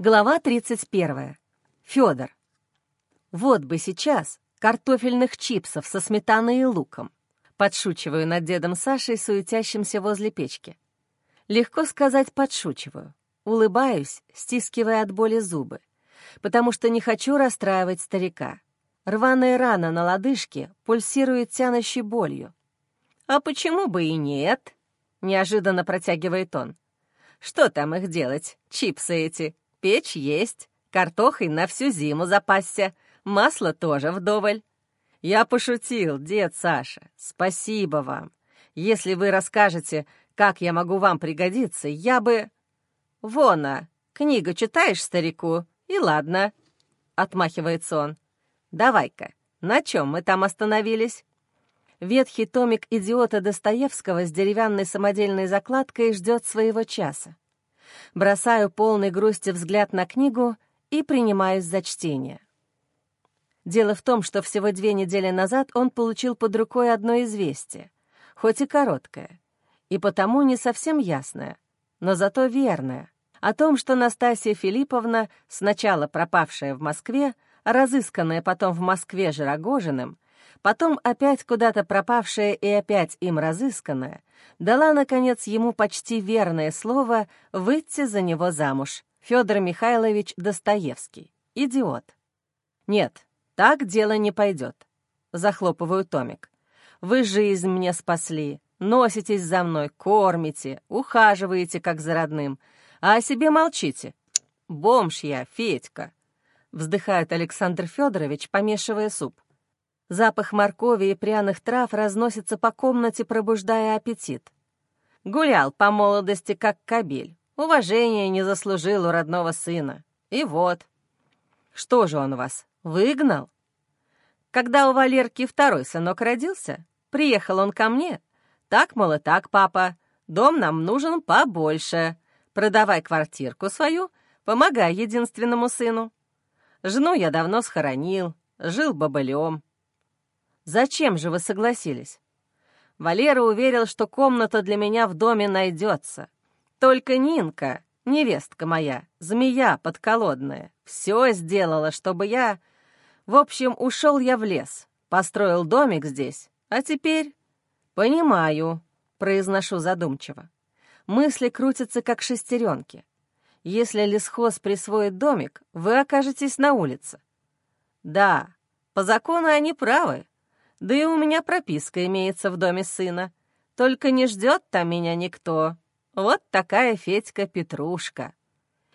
Глава 31. Федор. Вот бы сейчас картофельных чипсов со сметаной и луком. Подшучиваю над дедом Сашей, суетящимся возле печки. Легко сказать «подшучиваю». Улыбаюсь, стискивая от боли зубы, потому что не хочу расстраивать старика. Рваная рана на лодыжке пульсирует тянущей болью. «А почему бы и нет?» — неожиданно протягивает он. «Что там их делать, чипсы эти? Печь есть, картохой на всю зиму запасся, масло тоже вдоволь. Я пошутил, дед Саша, спасибо вам. Если вы расскажете, как я могу вам пригодиться, я бы... Вона, книгу читаешь старику, и ладно, — отмахивается он. Давай-ка, на чем мы там остановились? Ветхий томик идиота Достоевского с деревянной самодельной закладкой ждет своего часа бросаю полный грусти взгляд на книгу и принимаюсь за чтение. Дело в том, что всего две недели назад он получил под рукой одно известие, хоть и короткое, и потому не совсем ясное, но зато верное, о том, что Настасья Филипповна, сначала пропавшая в Москве, разысканная потом в Москве же Рогожиным, потом опять куда-то пропавшая и опять им разысканная, дала, наконец, ему почти верное слово выйти за него замуж. Федор Михайлович Достоевский. Идиот. Нет, так дело не пойдет. Захлопываю томик. Вы жизнь мне спасли, носитесь за мной, кормите, ухаживаете, как за родным, а о себе молчите. Бомж я, Федька. Вздыхает Александр Федорович, помешивая суп. Запах моркови и пряных трав разносится по комнате, пробуждая аппетит. Гулял по молодости, как кобель. Уважения не заслужил у родного сына. И вот. Что же он вас, выгнал? Когда у Валерки второй сынок родился, приехал он ко мне. Так, мол, и так, папа, дом нам нужен побольше. Продавай квартирку свою, помогай единственному сыну. Жену я давно схоронил, жил бобылем. Зачем же вы согласились? Валера уверил, что комната для меня в доме найдется. Только Нинка, невестка моя, змея подколодная, все сделала, чтобы я... В общем, ушел я в лес, построил домик здесь, а теперь... Понимаю, произношу задумчиво. Мысли крутятся, как шестеренки. Если лесхоз присвоит домик, вы окажетесь на улице. Да, по закону они правы, да и у меня прописка имеется в доме сына. Только не ждет там меня никто. Вот такая Федька Петрушка.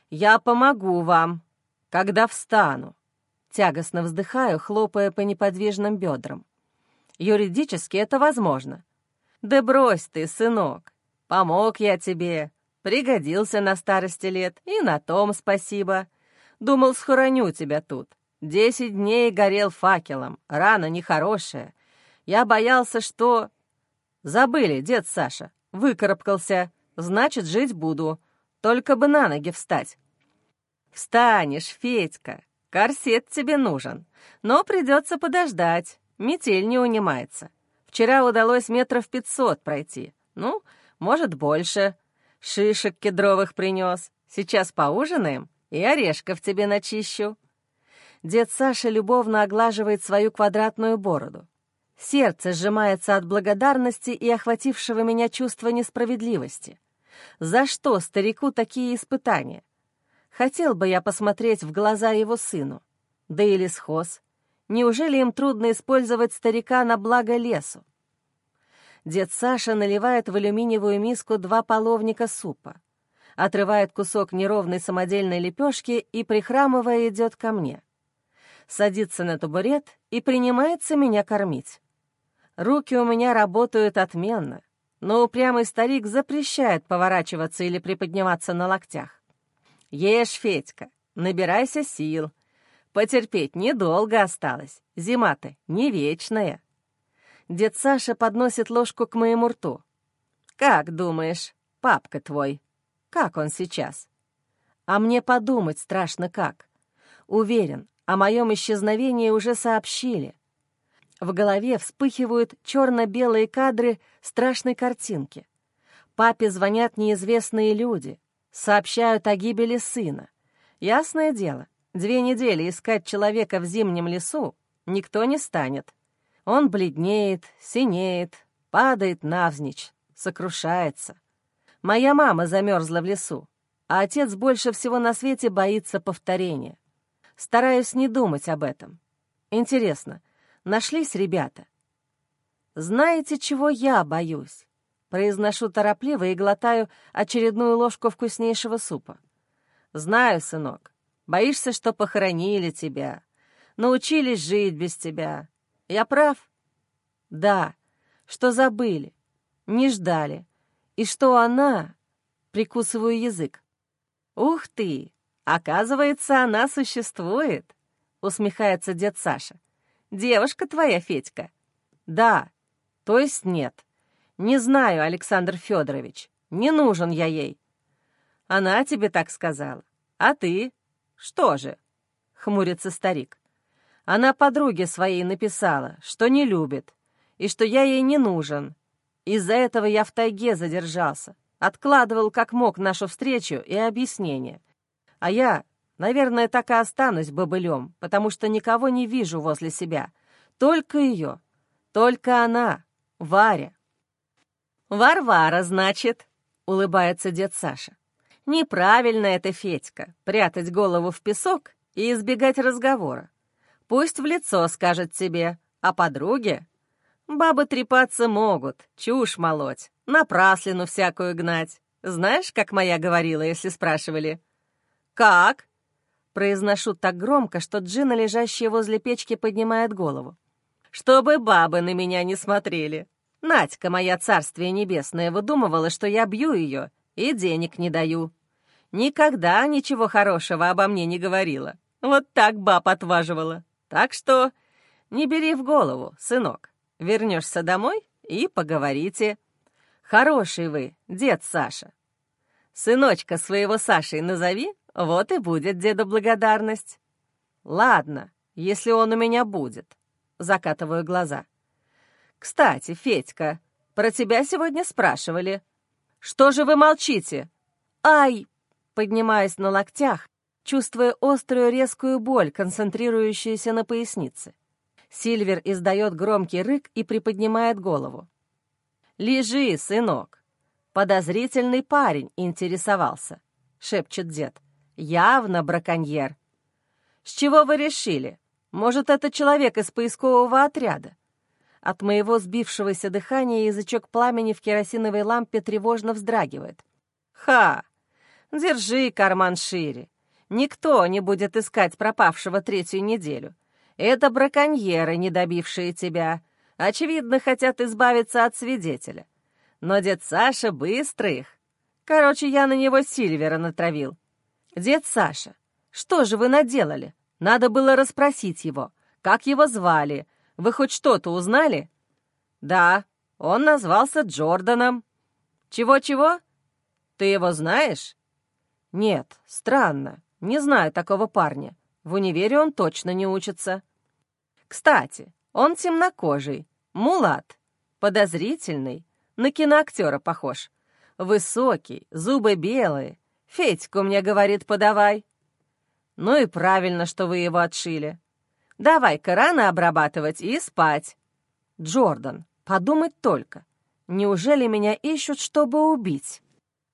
Я помогу вам, когда встану. Тягостно вздыхаю, хлопая по неподвижным бедрам. Юридически это возможно. Да брось ты, сынок. Помог я тебе. Пригодился на старости лет, и на том спасибо. Думал, схороню тебя тут. Десять дней горел факелом, рана нехорошая. Я боялся, что... Забыли, дед Саша. Выкарабкался. Значит, жить буду. Только бы на ноги встать. Встанешь, Федька. Корсет тебе нужен. Но придется подождать. Метель не унимается. Вчера удалось метров пятьсот пройти. Ну, может, больше. Шишек кедровых принес. Сейчас поужинаем и орешков тебе начищу. Дед Саша любовно оглаживает свою квадратную бороду. Сердце сжимается от благодарности и охватившего меня чувства несправедливости. За что старику такие испытания? Хотел бы я посмотреть в глаза его сыну. Да или схоз. Неужели им трудно использовать старика на благо лесу? Дед Саша наливает в алюминиевую миску два половника супа, отрывает кусок неровной самодельной лепешки и, прихрамывая, идет ко мне садится на табурет и принимается меня кормить. Руки у меня работают отменно, но упрямый старик запрещает поворачиваться или приподниматься на локтях. «Ешь, Федька, набирайся сил. Потерпеть недолго осталось, зима-то не вечная». Дед Саша подносит ложку к моему рту. «Как думаешь, папка твой, как он сейчас?» А мне подумать страшно как. Уверен, о моем исчезновении уже сообщили. В голове вспыхивают черно-белые кадры страшной картинки. Папе звонят неизвестные люди, сообщают о гибели сына. Ясное дело, две недели искать человека в зимнем лесу никто не станет. Он бледнеет, синеет, падает навзничь, сокрушается. Моя мама замерзла в лесу, а отец больше всего на свете боится повторения. Стараюсь не думать об этом. Интересно, нашлись ребята? Знаете, чего я боюсь? Произношу торопливо и глотаю очередную ложку вкуснейшего супа. Знаю, сынок, боишься, что похоронили тебя, научились жить без тебя. Я прав? Да, что забыли, не ждали, и что она... Прикусываю язык. Ух ты! Оказывается, она существует, усмехается дед Саша. Девушка твоя, Федька. Да, то есть нет. Не знаю, Александр Федорович, не нужен я ей. Она тебе так сказала. А ты? Что же? Хмурится старик. Она подруге своей написала, что не любит, и что я ей не нужен. Из-за этого я в тайге задержался, откладывал как мог нашу встречу и объяснение. А я, наверное, так и останусь бобылем, потому что никого не вижу возле себя. Только ее, только она, Варя. «Варвара, значит», — улыбается дед Саша. «Неправильно это, Федька, прятать голову в песок и избегать разговора. Пусть в лицо скажет тебе, а подруге? Бабы трепаться могут, чушь молоть, напраслину всякую гнать. Знаешь, как моя говорила, если спрашивали?» «Как?» Произношу так громко, что Джина, лежащая возле печки, поднимает голову. «Чтобы бабы на меня не смотрели. Надька, моя царствие небесное, выдумывала, что я бью ее и денег не даю. Никогда ничего хорошего обо мне не говорила. Вот так баб отваживала. Так что не бери в голову, сынок. Вернешься домой и поговорите. Хороший вы, дед Саша. Сыночка своего Сашей назови, вот и будет деду благодарность. Ладно, если он у меня будет. Закатываю глаза. «Кстати, Федька, про тебя сегодня спрашивали. Что же вы молчите?» «Ай!» Поднимаясь на локтях, чувствуя острую резкую боль, концентрирующуюся на пояснице. Сильвер издает громкий рык и приподнимает голову. «Лежи, сынок!» «Подозрительный парень интересовался», — шепчет дед. «Явно браконьер». «С чего вы решили? Может, это человек из поискового отряда?» От моего сбившегося дыхания язычок пламени в керосиновой лампе тревожно вздрагивает. «Ха! Держи карман шире. Никто не будет искать пропавшего третью неделю. Это браконьеры, не добившие тебя. Очевидно, хотят избавиться от свидетеля. Но дед Саша быстрый их. Короче, я на него Сильвера натравил. Дед Саша, что же вы наделали? Надо было расспросить его. Как его звали? Вы хоть что-то узнали?» «Да, он назвался Джорданом». «Чего-чего? Ты его знаешь?» «Нет, странно. Не знаю такого парня. В универе он точно не учится». «Кстати, он темнокожий, мулат, подозрительный, на киноактера похож. Высокий, зубы белые. Федьку мне говорит, подавай». «Ну и правильно, что вы его отшили. Давай-ка рано обрабатывать и спать. Джордан, подумать только. Неужели меня ищут, чтобы убить?